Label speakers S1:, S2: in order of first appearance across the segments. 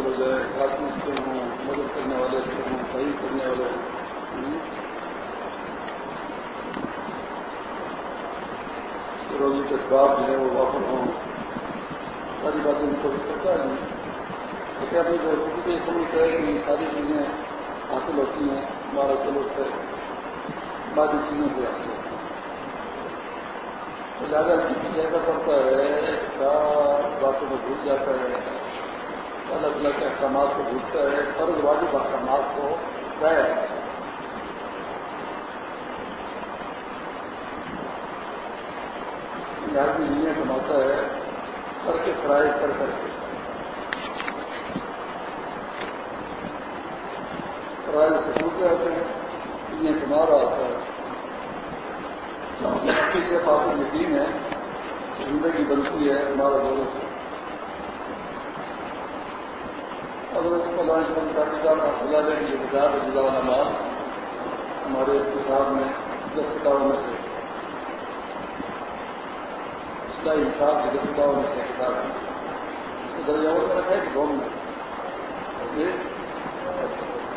S1: چیزیں اس ہو جائے ساتھی اس کے ہوں، مدد کرنے والے اس کے ہوں، صحیح کرنے والے ہوں۔ روزی کے اسباب جو ہے وہ واپس ہوں۔ ساری باتیں ان کو کرتا ہے لیکن اپنی جو حکومت سمجھتا ہے کہ یہ ساری چیزیں حاصل ہوتی ہیں ہمارا چلو سے باقی چیزوں سے حاصل ہوتی ہیں۔ زیادہ ایسا پڑتا ہے باتوں کو بھول جاتا ہے۔ الگ الگ احکامات کو بھولتا ہے، فرض واجب احکامات کو ضائع آدمی دنیا کماتا ہے، کر کے فرائض کر کر کے۔ فرائض سے پوچھتے رہتے ہیں دنیا کما رہا ہوتا ہے۔ سے پاس یقین ہے، زندگی بنتی ہے ہمارا دوروں سے اگر اس کو لانچ بند کر دیا خدا لے کے بازار جدا والا مال ہمارے اقتصاد میں دس کتابوں میں سے اس کا حساب دس کتابوں میں سے کتاب ہے اس کو درجہ اور رکھا ہے کہ دونوں میں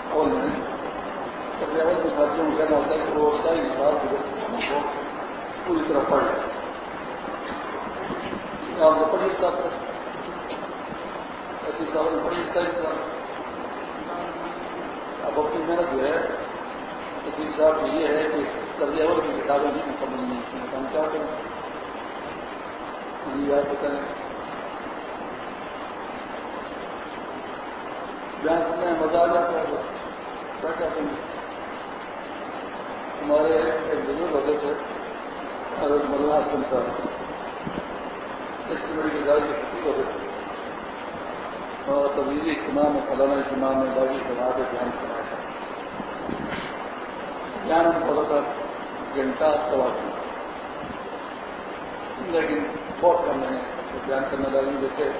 S1: اول میں درجہ اور میں ساتھیوں کو کہنا ہوتا ہے کہ وہ اس کا حساب دس کتابوں کو پوری طرح پڑھ لیں۔ آپ نے پڑھی سکتا صاحب نے پڑھی سکتا اب اپنی محنت جو ہے وکیل صاحب یہ ہے کہ درجہ اور کی کتابیں نہیں مکمل نہیں اس میں ہم کیا کریں؟ یہ آپ بتائیں جہاں سمے مزہ آ جاتا ہے بس کیا کہتے ہیں ہمارے ایک بزرگ ہوتے تھے حضرت مولانا حسن صاحب اس کی بڑی گزار کی چھٹی ہو گئی اور تبدیلی اجتماع میں فلانا اجتماع میں باقی سماج کے دھیان کرایا بیان ہم کو تھا گھنٹہ سوا لیکن بہت کم ہے بیان کرنے لگے جیسے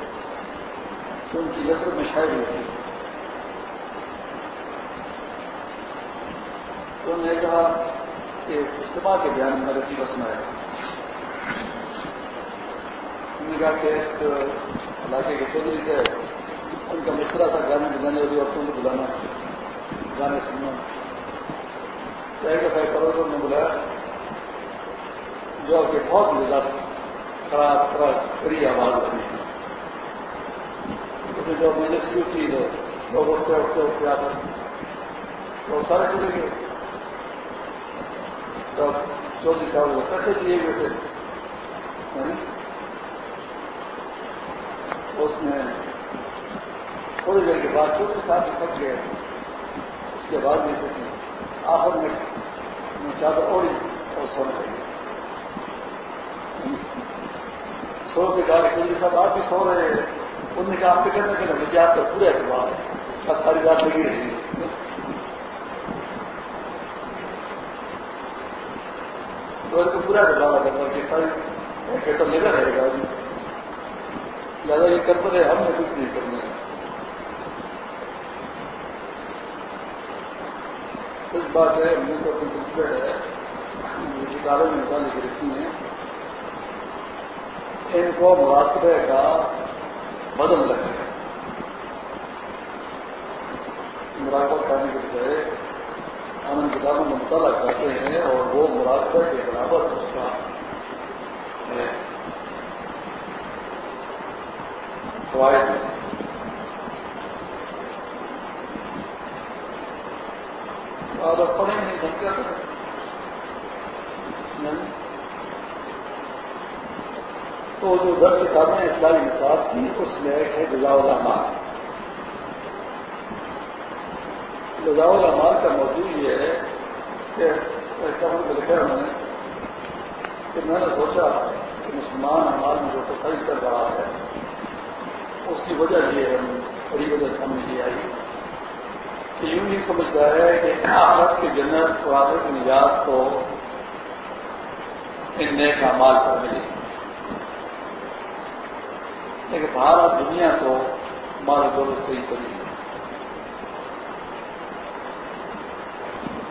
S1: تو ان کی نظر میں شاعری ہوتی ہے۔ تو انہوں نے کہا کہ اجتماع کے بیان میں رسی بسنا ہے۔ انہوں نے کہا کہ ایک علاقے کے چودھری تھے ان کا مشورہ تھا، گانے بجانے والی عورتوں کو بلانا، گانے سننا۔ ایک دفعہ نے بلایا، جو کہ بہت مزاج خراب خراب کڑی آواز لگی اس نے جو میں نے شروع کی ہے لوگ اٹھتے اٹھتے اٹھتے آ کر تو سارے چلے گئے۔ تب چودھری صاحب کو پیسے دیے ہوئے تھے۔ یعنی اس میں تھوڑی دیر کے بعد چودھری صاحب تھک گئے اس کے بعد بھی آخر میں چادر اوڑی اور سونے لگے سو کے بعد چودھری صاحب آپ بھی سو رہے ہیں۔ ان نے کہا، آپ فکر نہ کریں، مجھے آپ کا پورا اعتبار ہے۔ ساری رات لگی رہی تو پورا اعتبار کرتا کہ ساری کھیتر لگا رہے گا زیادہ یہ کرتے رہے، ہم نے کچھ نہیں کرنا ہے۔ بات ہے، ہم نے تو اپنے سلسلے ہے، کتابیں میں نکال کے رکھی ہیں۔ ان کو مراقبے کا بدل لگے مراقبہ کرنے کے بجائے ہم ان کتابوں میں مطالعہ کرتے ہیں اور وہ مراقبہ کے برابر اس کا فوائد۔ اور پڑھیں نہیں۔ سمجھا تو جو دس کتابیں اسلامی نصاب تھی اس میں ایک ہے رضاء الحمان رضاء الحمان کا موضوع یہ ہے کہ ایسا ہم لکھا انہوں نے کہ میں نے سوچا کہ مسلمان ہمارے میں جو تفریح کر رہا ہے، اس کی وجہ یہ ہے بڑی وجہ سامنے یہ آئی۔ یوں نہیں سمجھتا ہے کہ آخرت کے جنت اور آخرت کی نجات کو ان نیک مال پر ملی لیکن بھارت دنیا کو مال دولت سے ہی کری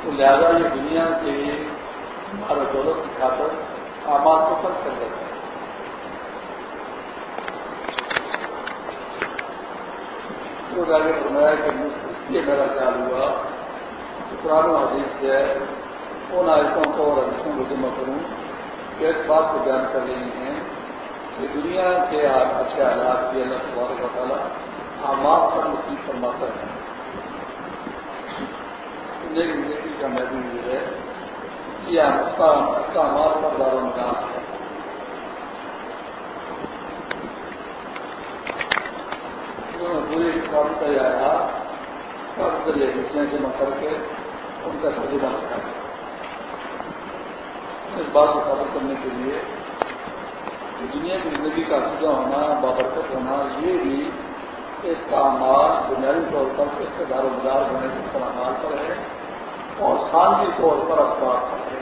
S1: تو لہذا یہ دنیا کے مال دولت کی خاطر آماد کو فرق کر دیتا ہے۔ تو آگے فرمایا کہ اس لیے میرا خیال ہوا کہ قرآن حدیث سے ان آیتوں کو اور حدیثوں کو جمع کروں کہ اس بات کو بیان کر رہی ہیں کہ دنیا کے اچھے حالات کی اللہ تبارک و تعالیٰ آماد پر نصیب فرماتا ہے۔ زندگی کا محدود یہ ہے یہ اس کا آماد پر دار مکان ہے۔ پوری کام کا یہ آیا سب ذریعے حصے جمع کر کے ان کا ترجمہ رکھا ہے اس بات کو ثابت کرنے کے لیے دنیا کی زندگی کا سجا ہونا، بابرکت ہونا، یہ بھی اس کا مال بنیادی طور پر اس کے دار و مدار ہونے کے پر مال پر ہے اور سانوی طور پر اسباب پر ہے۔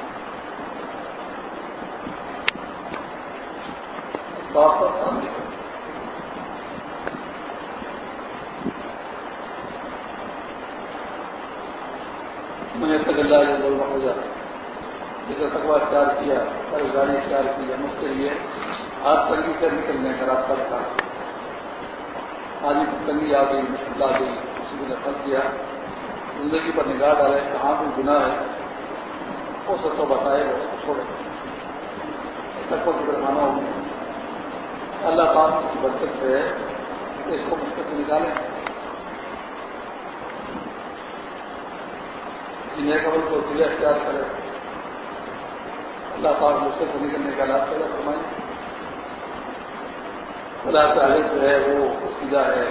S1: اسباب پر سانوی میں تک اللہ ہو جاتا جسے تقوا اختیار کیا گاڑی اختیار کی ہم اس کے لیے ہاتھ تنگی سے نکلنے کا راستہ رکھا آج تنگی آ گئی مشکل آ گئی کسی نے پھنس گیا۔ زندگی پر نگاہ ڈالے کہاں کوئی گناہ ہے؟ وہ سب تو بتائے گا اس کو چھوڑے۔ تقوا کی طرف آنا ہوگی اللہ پاک کی برکت سے اس کو مشکل سے نکالیں۔ کسی نئے خبر کو سلے اختیار کرے۔ اللہ پاک مشکل سے نکلنے کا علاج پیدا فرمائیں اللہ تعالی جو ہے وہ سیدھا ہے۔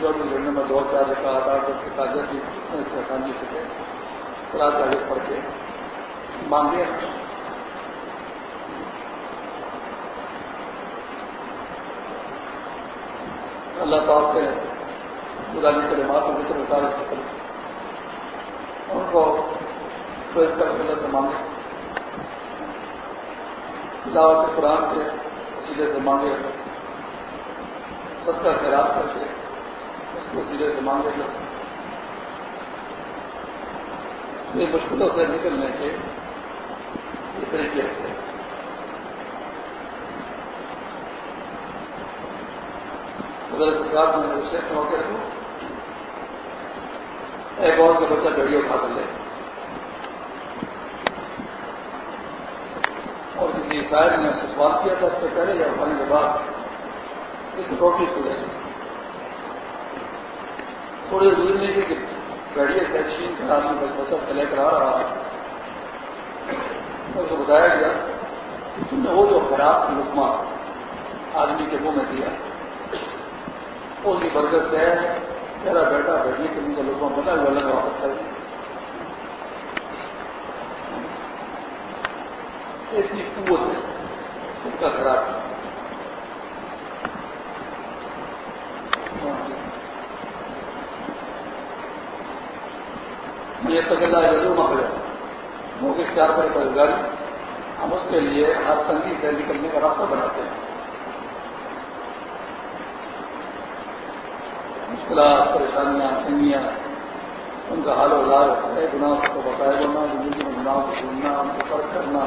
S1: جو بھی گھرنے میں دو چار رکھا آٹھ آٹھ دس کے کاغذ بھی اتنے سے آسانی سکے سلاد تعلق پڑھ کے مانگے اللہ پاک سے خدا کی کلمات و ذکر ان کو تو اس کا مطلب مانگے تلاوت قرآن کے سیدھے سے مانگے سب کا خیرات کر کے اس کو سیدھے سے مانگے گا یہ مشکلوں سے نکلنے کے یہ طریقے ہوتے ہیں۔ ساتھ میں شیخ موقع کو ایک اور کا بچہ گڑی اٹھا کر لے اور کسی عیسائی نے اس سے سوال کیا تھا اس سے پہلے یا اٹھانے کے بعد؟ اس روٹی کو لے تھوڑی دور نہیں تھی کہ گڑی سے چین کا آدمی بس بچہ سے لے کر آ رہا اس کو بتایا گیا کہ تم نے وہ جو خراب لکما آدمی کے منہ میں دیا اس کی برکت سے ہے۔ میرا بیٹا بیٹی کے ان کا لوگوں بنا ہوا الگ واپس کر اتنی قوت ہے، سب کا خراب یہ تقلا ضرور مکڑ وہ کس چار پر گھر ہم اس کے لیے ہر تنگی سے نکلنے کا راستہ بناتے ہیں۔ مشکلات پریشانیاں، تنگیاں، ان کا حال و ہے گناہ کو بتائے بننا زندگی میں گناہوں کو سننا، ان کو فرق کرنا،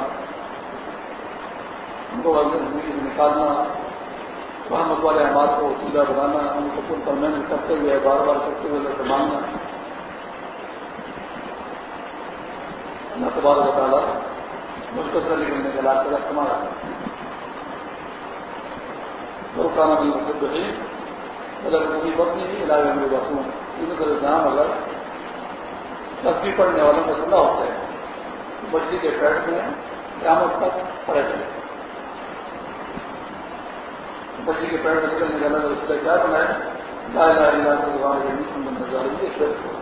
S1: ان کو زندگی سے نکالنا محمد والے آباد کو سیدھا بنانا، ان کو پل پر محنت کرتے ہوئے، بار بار کرتے ہوئے سے مانگنا۔ اللہ تبار تعالیٰ مشکل سے نکلنے کے علاج کا استعمال ہے۔ بھی مقصد ہے اگر کبھی وقت نہیں علاج میں بسوں ان کا نام اگر تصویر پڑھنے والوں کا سلا ہوتا ہے بچی کے پیٹ میں قیامت تک پڑے گئے بچی کے پیٹ میں نکلنے کا الگ اس کا کیا بنایا؟ لا لا لا زبان کے نیچے نظر اس وقت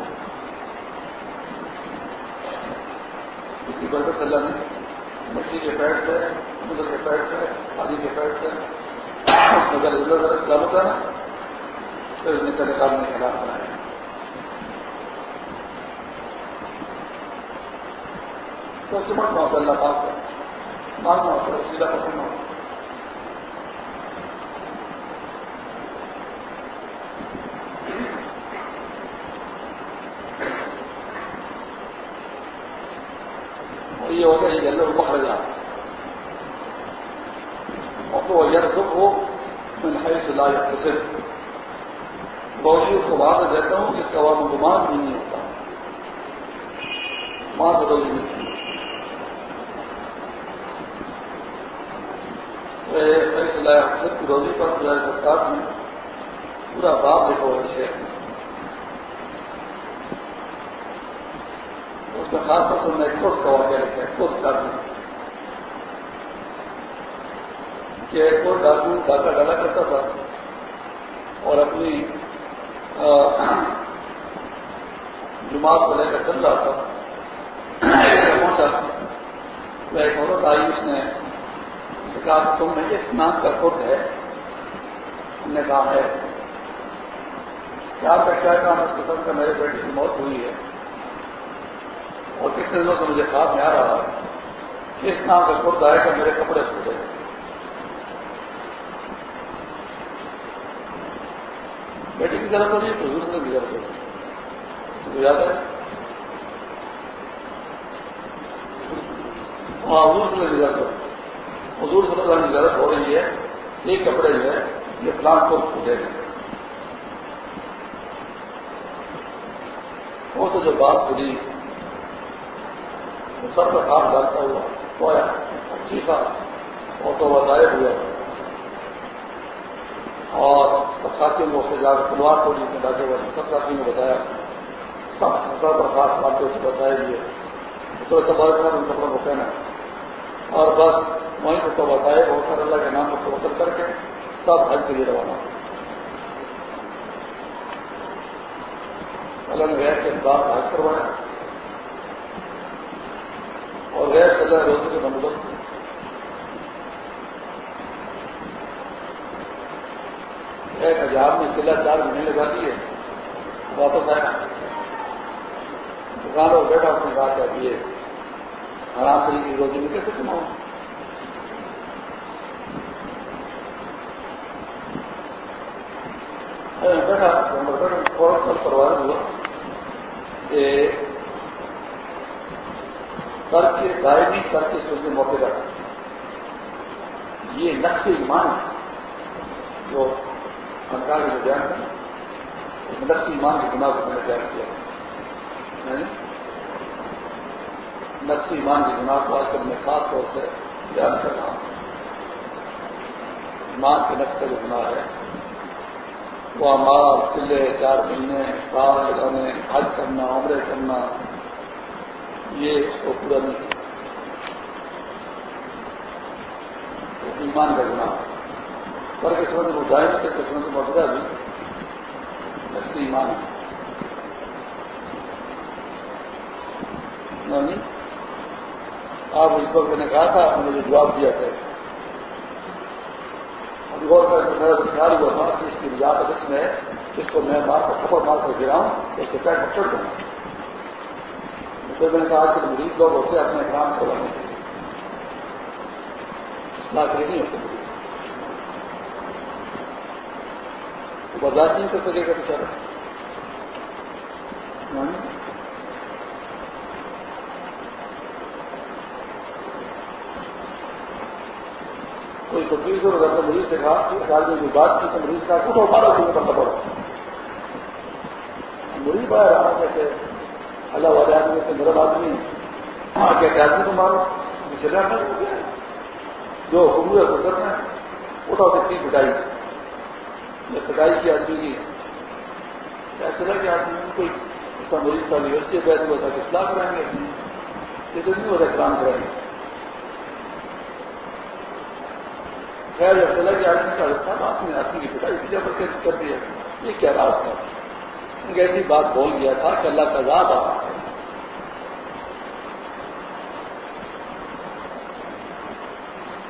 S1: اس کی برکت اللہ نے بچی کے پیٹ سے مدر کے پیٹ سے آدھی کے پیٹ سے نظر ادھر ہوتا ہے پھر نکل نکالنے کے خلاف بنایا۔ تو سمٹ موقع اللہ پاک ہے۔ مانگنا ہوتا ہے سیدھا پسند ہوتا یہ ہوتا ہے یہ اللہ مخرج اور تو یہ دکھ ہو میں نے سے لا صرف فوجی اس کو وہاں سے دیتا ہوں کہ اس کا وہاں گمان بھی نہیں ہوتا وہاں سے روزی ملتی اکثر کی روزی پر پورا سرکار نے پورا باپ دیکھا ہوا شہر میں اس میں خاص طور سے میں خود کا واقعہ لکھا ہے، خود ڈاکو کہ خود ڈاکو ڈاکہ ڈالا کرتا تھا اور اپنی جماعت کو لے کر چل رہا تھا۔ پہنچا۔ تو ایک عورت آئی، اس نے کہا تم نے اس نام کا خود ہے۔ ہم نے کہا ہے۔ کیا کا کیا کام اس قسم کا میرے بیٹے کی موت ہوئی ہے؟ اور کتنے دنوں سے مجھے خواب میں آ رہا۔ ہے اس نام کا خود آئے گا؟ میرے کپڑے پھوٹے بیٹے کی ضرورت ہو رہی تو حضور سے بھی ضرورت ہو یاد ہے؟ ہاں حضور سے بھی ضرورت حضور صلی اللہ کی ضرورت ہو رہی ہے ایک کپڑے جو ہے یہ پلانٹ کو پھوٹے گا وہ تو جو بات سنی سب کا کام ڈالتا ہوا۔ تو اچھی تھا۔ وہ تو بتائے ہوا۔ اور سب ساتھیوں کو سے جا کر تلوار کو جس میں ڈاکے ہوئے سب ساتھیوں نے بتایا۔ سب سب برسات باتوں سے بتائے گئے تو سب ان کپڑوں کو پہنا اور بس وہیں سے تو بتائے بہت سارے اللہ کے نام کو توقل کر کے سب حج کے لیے روانہ۔ اللہ نے غیر کے ساتھ حج کروایا۔ اور غیر سزا روزے کے بندوبست۔ ایک ہزار میں چلا، چار مہینے لگا دیے، واپس آیا۔ دکان اور بیٹھا اپنے بات کر دیے حرام طریقے روزی میں کیسے کماؤں بیٹھا بیٹھا پروار ہوا کہ کے دائمی سر کے سوچنے موقع کا یہ نقش ایمان ہے جو سرکار جو بیان ہے نقش ایمان کے گناہ کو میں نے بیان کیا۔ نقش ایمان کے گناہ کو آج کل میں خاص طور سے بیان کر رہا ہوں۔ ایمان کے نقش کا جو گناہ ہے وہ قلعے چار مہینے، سال لگانے، حج کرنا، عمرے کرنا، یہ اس کو پورا نہیں ایمان کا گناہ۔ پر قسمت مظاہر سے قسمت مدرہ بھی نفسی ایمان ہے۔ آپ اس وقت میں نے کہا تھا، آپ نے مجھے جواب دیا تھا۔ غور کر کے میرا خیال ہوا تھا کہ اس کی رجاوت اس میں جس کو میں مار کر خبر مار کر گراؤں اس کے پیر پر چڑھ جاؤں۔ پھر میں نے کہا کہ مریض لوگ ہوتے اپنے کام کو بنے کے اصلاح کے نہیں ہوتے۔ برداشت نہیں کر سکے گا بچارا کوئی تکلیف اور اگر مریض سے کہا کہ سال میں جو بات کی تو مریض کا کچھ اور بارہ دن کرنا پڑا مریض بڑا رہا کہتے اللہ والے آدمی سے گرم آدمی ہے کہ آدمی جی کو مارو؟ چلا کر جو حکم ہے وہ ہے اٹھا سکتی پٹائی یا پٹائی کی آدمی کی ایسا لگا کہ آدمی کوئی اس کا مریض کا یونیورسٹی پیدا ہوا تھا کہ اصلاح کرائیں گے۔ یہ تو نہیں ہوتا کام کرائیں گے۔ خیر چلا کہ آدمی کا آپ نے آدمی کی پٹائی کی جب کر دیا۔ یہ کیا راز تھا ایسی بات بول گیا تھا کہ اللہ کا ذات آ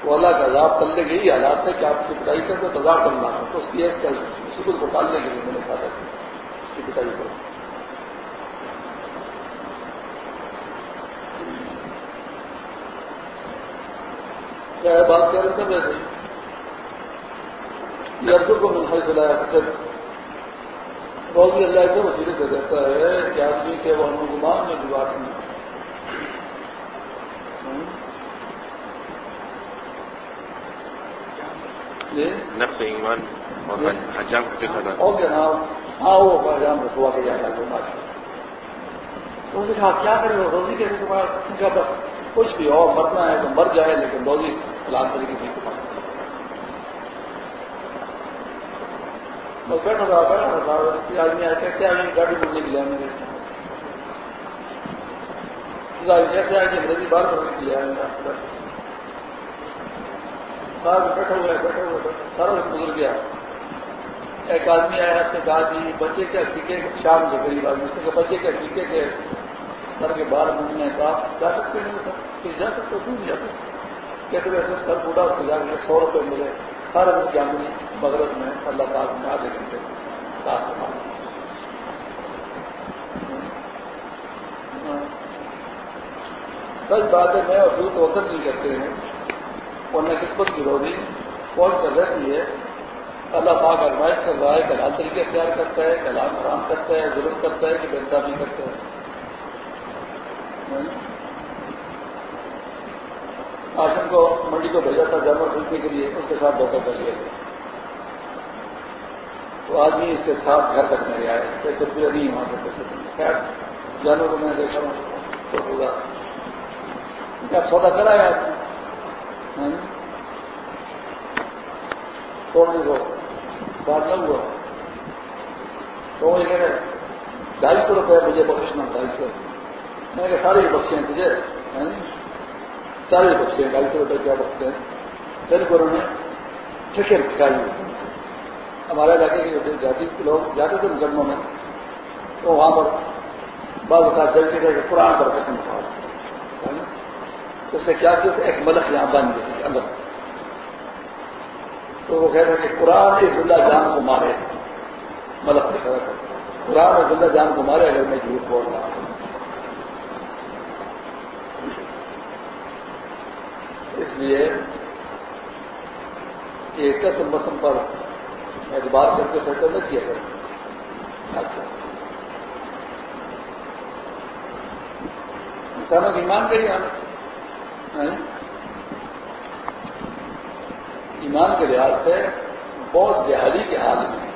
S1: وہ اللہ کا عذاب کرنے کے ہی حالات ہے کہ آپ کی پٹائی کرتے تو عذاب کرنا ہے۔ تو اس کی ایس کر شکر کو ٹالنے کے لیے میں نے کہا تھا اس کی پٹائی کرو۔ کیا بات کر رہے تھے ویسے یہ اردو کو منفی چلایا پھر روزی اللہ کے وسیلے سے کہتا ہے کہ آدمی کے وہ گمان میں بھی بات نہیں
S2: نفس ایمان اور حجام کا کیا
S1: ہو گیا نا ہاں وہ حجام رسوا کے جاتا ہے تو نے کہا کیا کرے روزی کیسے بس کچھ بھی اور مرنا ہے تو مر جائے لیکن روزی فلان طریقے سے تو بیٹھا تھا بیٹھا تھا آدمی آئے کیسے آئے گاڑی بولنے کے لیے میرے کیسے آئے انگریزی بات کرنے کے لیے آئے بیٹھا ہوا ہے بیٹھا ہوا سارا گزر گیا ایک آدمی آیا، اس نے کہا کہ بچے کے عقیقے شام کے قریب آدمی۔ اس نے کہا بچے کے عقیقے کے سر کے بال مجھے کہا، جا سکتے ہیں؟ سر جا سکتے کیوں نہیں جاتے؟ کہتے ویسے سر بوڑھا، اس کو جا کے سو روپئے ملے۔ سارا دن کیا مغرب میں اللہ تعالیٰ میں آدھے گھنٹے ساتھ سچ بات ہے میں اور دودھ وقت نہیں کرتے ہیں۔ اور نہ قسمت کی روزی کون کر رہتی ہے؟ اللہ پاک ارمائش کر رہا ہے، کلال طریقے اختیار کرتا ہے کلام حرام کرتا ہے، ظلم کرتا ہے کہ بہتر بھی کرتا ہے۔ آشم کو منڈی کو بھیجا تھا جانور خریدنے کے لیے، اس کے ساتھ دھوکہ کر لیا گیا۔ تو آدمی اس کے ساتھ گھر تک میرے آئے۔ پیسے پورے نہیں وہاں سے پیسے خیر جانور کو میں دیکھا ہوں، تو ہوگا۔ کیا سودا کرایا آدمی توڑنے کو بات نہ ہوا۔ تو وہ کہہ رہے ڈھائی سو روپئے مجھے بخشنا، ڈھائی سو۔ میں کہ سارے بخشے ہیں تجھے ہاں؟ سارے بخشے ہیں ڈھائی سو روپئے کیا بخشتے ہیں؟ پھر انہوں نے ٹھیکے سکھائی ہمارے علاقے کے جو جاتی لوگ جاتے تھے مقدموں میں، تو وہاں پر بعض اوقات جل کے گئے قرآن پر قسم اٹھا اس نے کیا کیا؟ ایک ملک یہاں بن گئی الگ تو وہ کہہ رہے کہ قرآن اس زندہ جان کو مارے۔ ملک کی طرح قرآن زندہ جان کو مارے، اگر میں جھوٹ بول رہا ہوں۔ لیے ایک قسم مسم پر اعتبار کر کے فیصلہ نہ کیا کریں اچھا۔ انسانوں کی ایمان کا ہی حال ایمان کے لحاظ سے بہت جہادی کے حال میں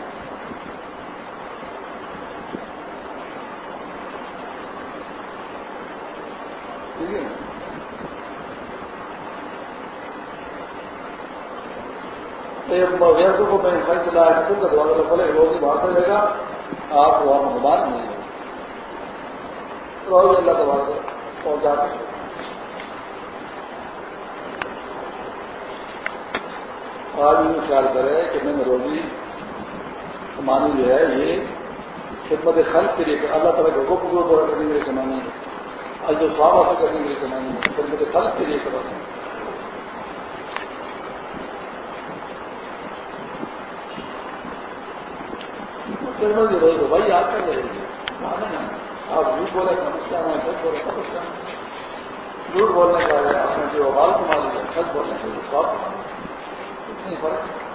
S1: ٹھیک ہے ویسوں کو میں فیصلہ سن کا دوارا پڑے روز ہی وہاں رہے گا، آپ وہاں مہمان نہیں ہے۔ روز اللہ دوبارہ پہنچا دیں آج یہ خیال کرے کہ میں نے روزی کمانی جو ہے، یہ خدمت خلق کے لیے اللہ تعالیٰ کے حکم کو پورا کرنے کے لیے کمانی ہے۔ آج جو خواب حاصل کرنے کے لیے کمانی ہے، خدمت خلق کے لیے کمانی ہے۔ روز بھائی آپ کر رہے ہیں آپ جھوٹ بولے سمجھتا ہے سچ بولے سمجھتا ہے جھوٹ بولنے کا ہے، آپ نے جو آواز کما لیا، سچ بولنے کا سواب کما لیا اتنی فرق۔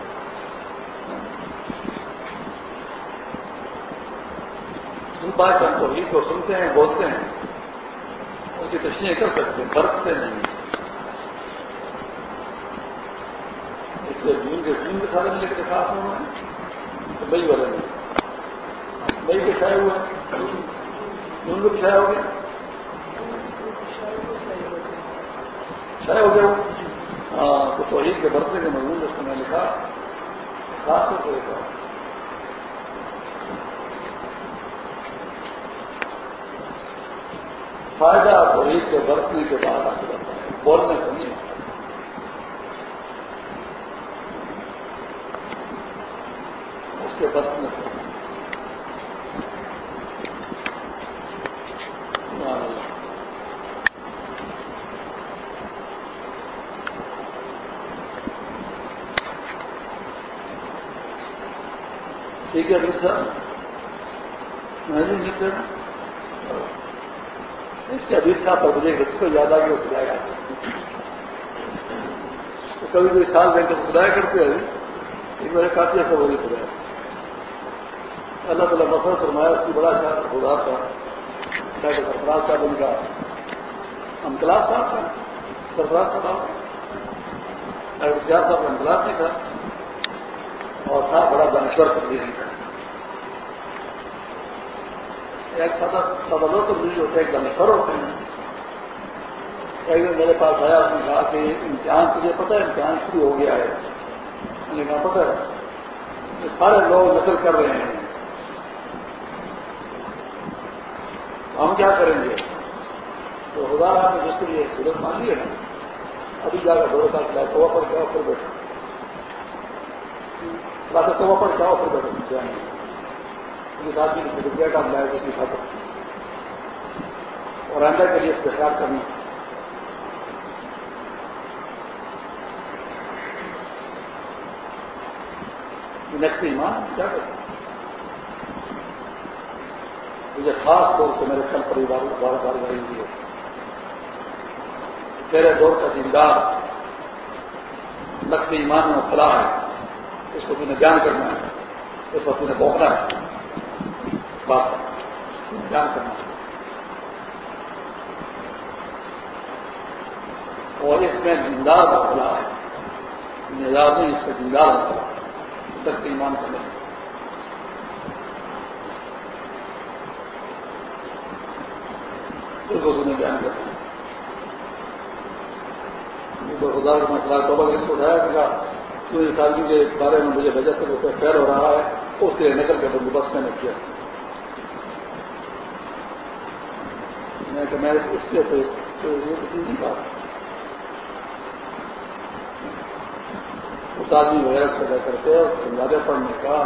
S1: جن بات ہم تو کو سنتے ہیں، بولتے ہیں۔ ان کی تشریح کر سکتے ہیں، برتتے نہیں اس لیے جون کے جون کے سارے ملے کے ساتھ ہوں میں، تو بئی والے میں بئی کے چھائے ہوئے۔ جون کے چھائے ہو گئے؟ چھائے ہو گئے۔ ہاں تو توحید کے برتنے کے مضمون اس کو میں لکھا۔ خاص طور سے لکھا۔ فائدہ توحید کے برتنے کے بعد آ جاتا ہے بولنے سے نہیں اس کے برتنے سے ٹھیک ہے پھر سر نہیں اس کے ابھی صاحب پر مجھے کو یاد آ کے سلایا تو کبھی کوئی سال دیں تو سلایا کرتے ہیں ایک بار کافی ایسا وہی سلایا اللہ تعالیٰ مسئلہ فرمایا اس کی بڑا شاید خدا تھا ڈاکٹر سرفراز صاحب ان کا۔ انقلاب صاحب تھا سرفراز صاحب ڈاکٹر سیاح صاحب کا انقلاب نہیں تھا، اور تھا، بڑا دانشور کر دیا ایک سادہ تبدو تو نہیں ہوتا ایک دانشور ہوتے ہیں ایک دن میرے پاس آیا اس نے کہا کہ امتحان تجھے پتا ہے، امتحان شروع ہو گیا ہے۔ میں نے کہا پتا ہے۔ سارے لوگ نقل کر رہے ہیں۔ ہم کیا کریں گے؟ تو خدا رہا نے جس کے لیے صورت مان لی ہے ابھی جا کر دو کا تو پر کیا پھر بیٹھا بات تو پر جاؤ، پھر بیٹھے اس آدمی نے سرٹیفکیٹ آپ لائے اس کی خاطر اور آئندہ کے لیے اس پہ خیال کرنا۔ نیکسٹ ایمان کیا کرتا مجھے خاص طور سے میرے کل پریوار بار بار گاڑی دی ہے تیرے دور کا زندار نقص ایمان میں فلاح ہے۔ اس کو تم نے بیان کرنا ہے اس وقت تمہیں بوکنا ہے۔ بات کرنا۔ اور اس میں زندار کا ہے۔ نظار نہیں، اس کا زندار ہوتا تک ایمان کرنے۔ اس کو تمہیں بیان کرنا خدا کا مسئلہ تو اس کو اٹھایا کے بارے میں مجھے بجٹ روپئے فیل ہو رہا ہے۔ اس کے نکل کے بندوبست میں نے کیا۔ میں کہ میں اس کے سے نہیں کہا اس آدمی وغیرہ پیدا کرتے اور سمجھاتے پڑھنے کا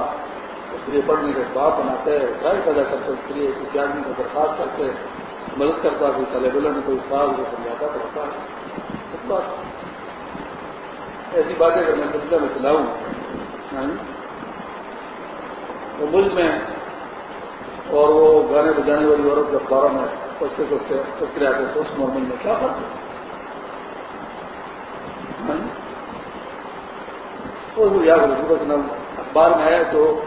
S1: اس لیے پڑھنے کے بعد بناتے سارے پیدا کرتے اس کے لیے کسی آدمی کو درخواست کرتے مدد کرتا کوئی طالب علم، کوئی سال کو سمجھاتا تو ہوتا ہے۔ اس بات ایسی باتیں اگر میں سلسلہ میں چلاؤں تو یعنی ملک میں اور وہ گانے بجانے والی عورت کے اخباروں میں کستے کستے تذکرے آتے تھے اس ممن میں کیا فرق ہے؟ ہاں جی؟ صبح سے اخبار میں آیا تو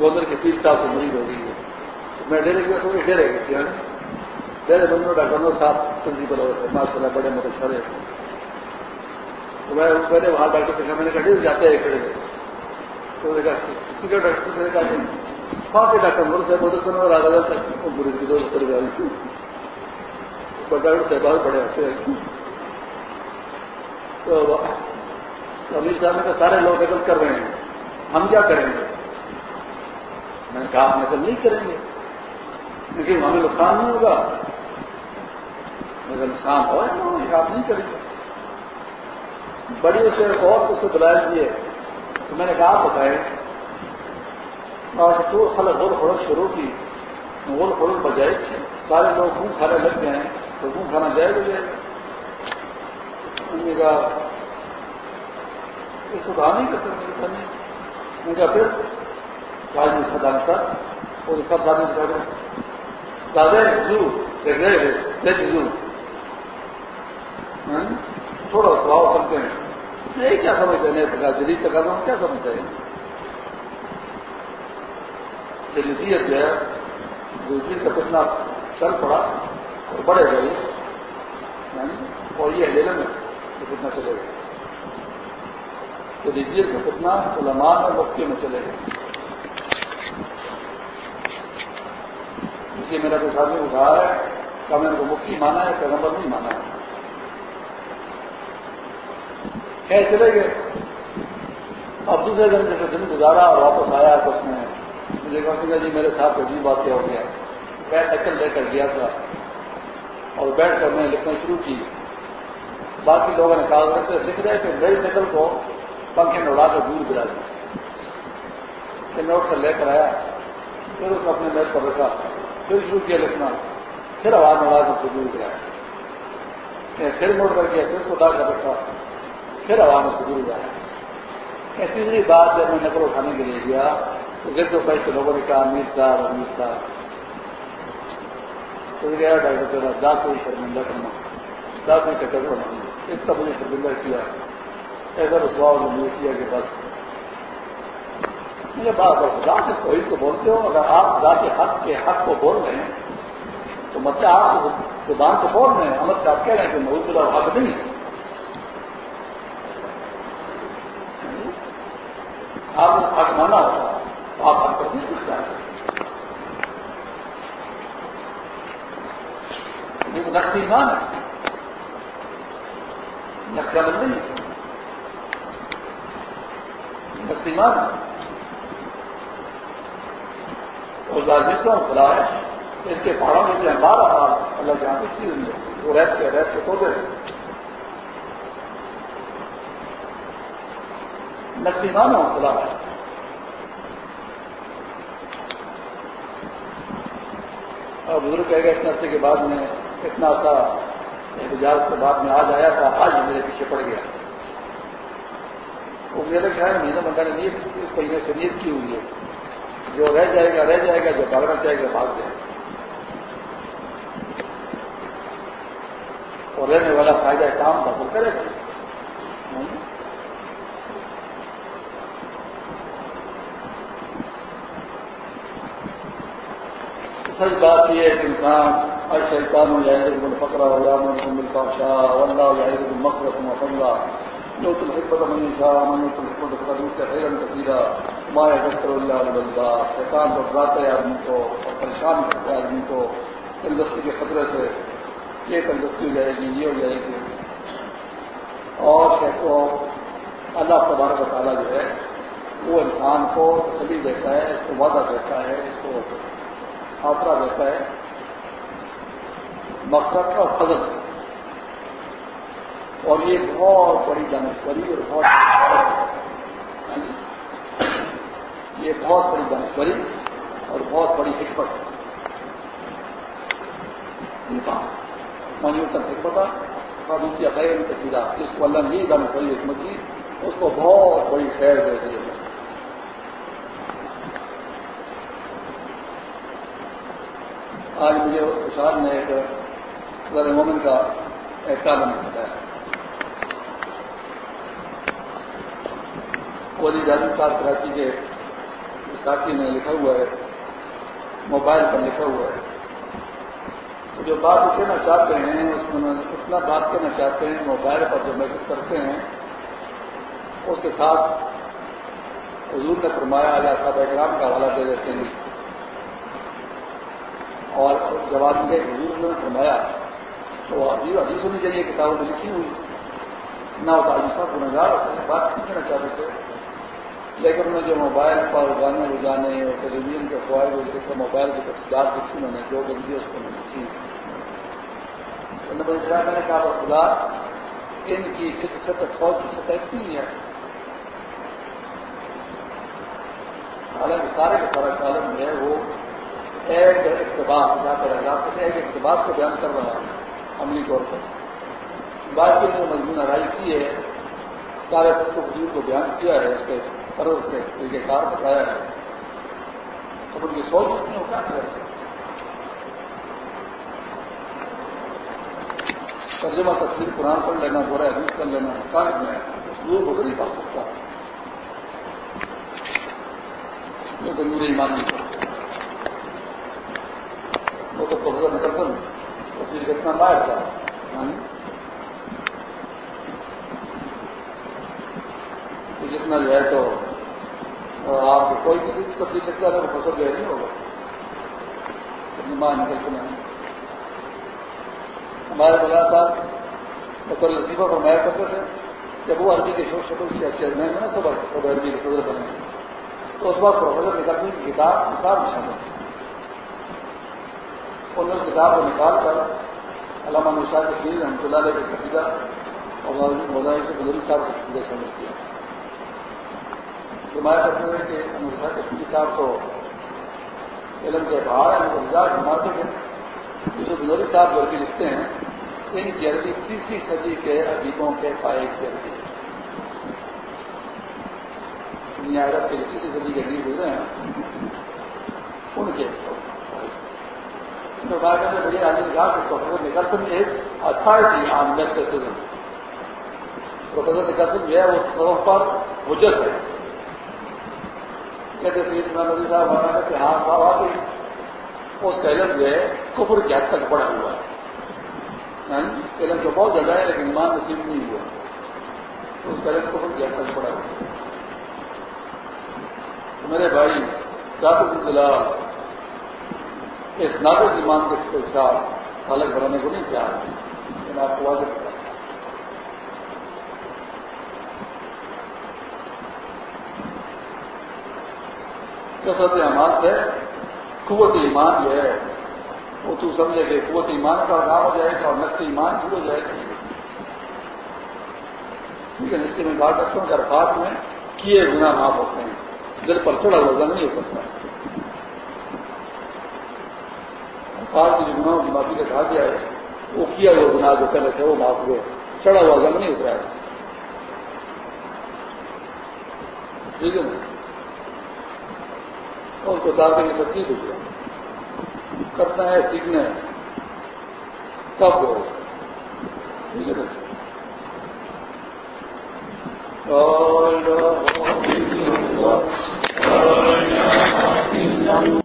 S1: گوندر کی تیس سال سے مریض ہو گئی ہے۔ میں ڈیرے گیا سو ڈیرے گئی تھی ہاں جی؟ ڈیرے بندر ڈاکٹر نو صاحب پرنسپل ہو رہے ماشاء اللہ بڑے مدد چھڑے تو میں پہلے وہاں ڈاکٹر سے کہا، میں نے کہا ڈیل جاتے ہیں کھڑے تو ڈاکٹر سے میں نے کہا وہاں ڈاکٹر نور صاحب مدد کرنا اور مریض کی ڈاکٹر صاحب بڑے اچھے تو امیر صاحب نے کہا، سارے لوگ نقل کر رہے ہیں۔ ہم کیا کریں گے؟ میں نے کہا آپ نقل نہیں کریں گے۔ لیکن ہمیں نقصان نہیں ہوگا۔ مگر نقصان ہو آپ نہیں کریں گے۔ بڑی اس اور اس کو دلائل دیے تو میں نے کہا بتائے ہاں، تو خلق غول فروغ شروع کی۔ غل غول فروغ بجائے سارے لوگ خون کھانے لگ گئے ہیں۔ تو خون کھانا جائے گا۔ جائے گا کہا، اس کو کہا نہیں کر سکتے میں کہا پھر آج میں اسپتال تھا وہ سب ساتھی سے کہا دادا زو زو۔ ہاں؟ تھوڑا سواؤ سمجھتے ہیں۔ یہ کیا سمجھتے ہیں؟ پکا جدید تک ہم کیا سمجھتے ہیں؟ جدیدیت جو ہے جدید کا کتنا چل پڑا اور بڑے گئے یعنی اور یہ ہے میں کتنا چلے گا۔ تو کا کتنا علماء اور مفتی میں چلے گا۔ اس لیے میرا کچھ آدمی اٹھا ہے کہ میں نے کو مفتی مانا ہے، پیغمبر نہیں مانا ہے؟ خیر چلے گئے۔ اب دوسرے دن جیسے دن گزارا اور واپس آیا تو اس نے مجھے کہا جی میرے ساتھ عجیب بات کیا ہو گیا۔ میں سائیکل لے کر گیا تھا اور بیٹھ کر میں لکھنا شروع کی۔ باقی لوگوں نے کہا سے لکھ رہے کہ میری سائیکل کو پنکھے میں اڑا کر دور گرا دیا پھر میں کر لے کر آیا۔ پھر اس نے اپنے میچ پر رکھا پھر شروع کیا لکھنا۔ پھر آواز میں اڑا کر دور گرایا پھر موڑ کر گیا پھر اس کو ڈال کر رکھا پھر آواز میں دور گیا۔ تیسری بات جب میں نقل اٹھانے کے لیے گیا تو تو پیسے لوگوں نے کہا امیر صاحب امیر صاحب تو گیا ڈاکٹر صاحب جا کوئی شرمندہ کرنا جا کوئی کچر کرنا اتنا مجھے شرمندہ کیا۔ ایسا رسواؤ نے کیا کہ بس۔ مجھے بات بس، ذات اس توحید کو بولتے ہو۔ اگر آپ ذات حق کے حق کو بول رہے ہیں، تو مطلب آپ زبان کو بول رہے ہیں۔ امر صاحب کہہ رہے ہیں کہ محبوب اللہ حق نہیں۔ آپ نے حق مانا ہوگا تو آپ حق پر نہیں کچھ جانتے یہ ایمان ہے۔ نقصہ بند نہیں نقصیمان اور لازمہ کھلا ہے۔ اس کے پہاڑوں میں سے ہمارا حال اللہ جہاں کی چیز نہیں وہ ریت کے ریت کے سو گئے۔ نقصیمان کھلا ہے اور بزرگ کہہ گئے اتنے عرصے کے بعد میں اتنا سا احتجاج کے بعد میں آج آیا تھا، آج میرے پیچھے پڑ گیا۔ وہ میرے خیال مہینہ بندہ نے نیت اس مہینے سے نیت کی ہوئی ہے۔ جو رہ جائے گا، رہ جائے گا، جو بھاگنا چاہے گا، بھاگ جائے گا۔ اور رہنے والا فائدہ کام حاصل کرے گا۔ سچ بات یہ ہے کہ انسان ہر شیطان ہو جائے گا فکرا ہو جائے گا ملتا شاہ اللہ ہو جو من تم حکمت قدم سے حیرن تقیرہ مایا دستر اللہ علیہ شیطان کو ڈراتے آدمی کو اور پریشان کرتے آدمی کو. تندرستی کے خطرے سے یہ تندرستی ہو جائے گی، یہ ہو جائے گی. اور کو اللہ تبارک و تعالیٰ جو ہے، وہ انسان کو تسلی دیتا ہے، اس کو وعدہ دیتا ہے، اس کو خاطرہ دیتا ہے مقصد اور فضل۔ اور یہ بہت بڑی دانشوری اور بہت یہ بہت بڑی دانشوری اور بہت بڑی حکمت۔ مانیو تک حکمت اور دوسری خیر تصویر جس کو اللہ نہیں دانشوری حکمت کی اس کو بہت بڑی خیر دے دی۔ آج مجھے خوشحال نے ایک غیر مومن کا احسان بتایا ولی جادو صاحب کراچی کے ساتھی نے لکھا ہوا ہے، موبائل پر لکھا ہوا ہے۔ تو جو بات وہ کہنا چاہتے ہیں، اس میں اتنا بات کہنا چاہتے ہیں، موبائل پر جو میسج کرتے ہیں، اس کے ساتھ حضور نے فرمایا یا صاحب اکرام کا حوالہ دے دیتے ہیں۔ اور جواب میں حضور نے فرمایا تو عجیب عزیز ہونی چاہیے کتابوں میں لکھی ہوئی۔ نہ ہوتا صاحب کو نظار ہوتا بات نہیں کہنا چاہتے تھے۔ لیکن انہوں نے جو موبائل پر گانے بجانے اور ٹیلی ویژن کے فوائد کے موبائل کی تفصیلات لکھی انہوں نے، جو بندی اس کو لکھی۔ میں نے کہا خدا، ان کی فطرت سو کی سطح اتنی ہے۔ حالانکہ سارے کا سارا کالم ہے، وہ ایک اقتباس جہاں پر ایک اقتباس کو بیان کر رہا ہے۔ عملی طور پر۔ بات کی جو مضمون آرائی کی ہے۔ سارے کو حضور کو بیان کیا ہے، اس کے فرض کے طریقہ کار بتایا ہے۔ تو ان کی سوچ اس میں کیا کر ترجمہ تفصیل قرآن پڑھ لینا، گورا حدیث کر لینا کاغذ میں دور ہو کر نہیں پا سکتا میں تو نور ایمان نہیں کرتا وہ تو پروفیسر نکلتا تفصیل کتنا باہر ہاں جی۔ تھا جتنا جو ہے تو آپ کوئی کسی بھی تفصیل لکھتا ہے تو فصل جو ہے نہیں ہوگا۔ ماں نکل کے نہیں۔ ہمارے بلا صاحب ڈاکٹر لطیفہ فرمایا کرتے تھے، جب وہ عربی کے شوق شکل کیا چیئرمین میں نا صبح صبح عربی کے صدر بنے تو اس وقت پروفیسر نکالنے کی کتاب نثار میں شامل انہوں نے کتاب کو نکال کر علامہ نشاد کے رحمۃ اللہ علیہ کے قصیدہ اور مولانا کے بزرگ صاحب کے قصیدہ شامل کیا۔ فرمایا کرتے ہیں کہ انوشا کشمیری صاحب تو علم کے پہاڑ ہیں مزاج فرماتے ہیں۔ جو بزرگ صاحب لڑکی لکھتے ہیں، ان کی عربی تیسری صدی کے ادیبوں کے فائد کی عربی۔ دنیا عرب کے تیسری صدی کے ادیب گزرے ہیں، ان کے۔ بڑی آدمی کہا کہ پروفیسر نکلسن ایک authority on mesmerism professor Nicholson جو ہے وہ پر حجت ہے۔ کہتے تھے میں نبی صاحب بنا کہ ہاں بابا بھی اس کا علم جو ہے کفر کی حد تک بڑا ہوا ہے۔ ہاں، علم تو بہت زیادہ ہے لیکن ایمان نصیب نہیں ہوا۔ تو اس کا علم کفر کی حد تک بڑا ہوا تو میرے بھائی، ذات دلال اس ناقص ایمان کے ساتھ الگ بنانے کو نہیں چاہ رہے میں آپ کو واضح کثرت عمال سے قوت ایمان جو ہے، وہ تو سمجھے کہ قوت ایمان کا کام ہو جائے گا اور نقص ایمان بھی ہو جائے گا۔ ٹھیک ہے نسے میں بات کرتا ہوں کہ ارفات میں کیے گنا معاف ہوتے ہیں۔ دل پر تھوڑا وزن نہیں ہو سکتا۔ ارفات کی جو گناہوں کی معافی کا کہا گیا ہے، وہ کیا ہوا گناہ جو پہلے تھے، وہ معاف ہوئے۔ چڑھا ہوا زنگ نہیں اترا ہے۔ ٹھیک ہے نا؟ اور اس کو ڈالنے کی تکلیف ہو گیا کرنا ہے، سیکھنا ہے۔ کب ہو۔ ٹھیک ہے نا؟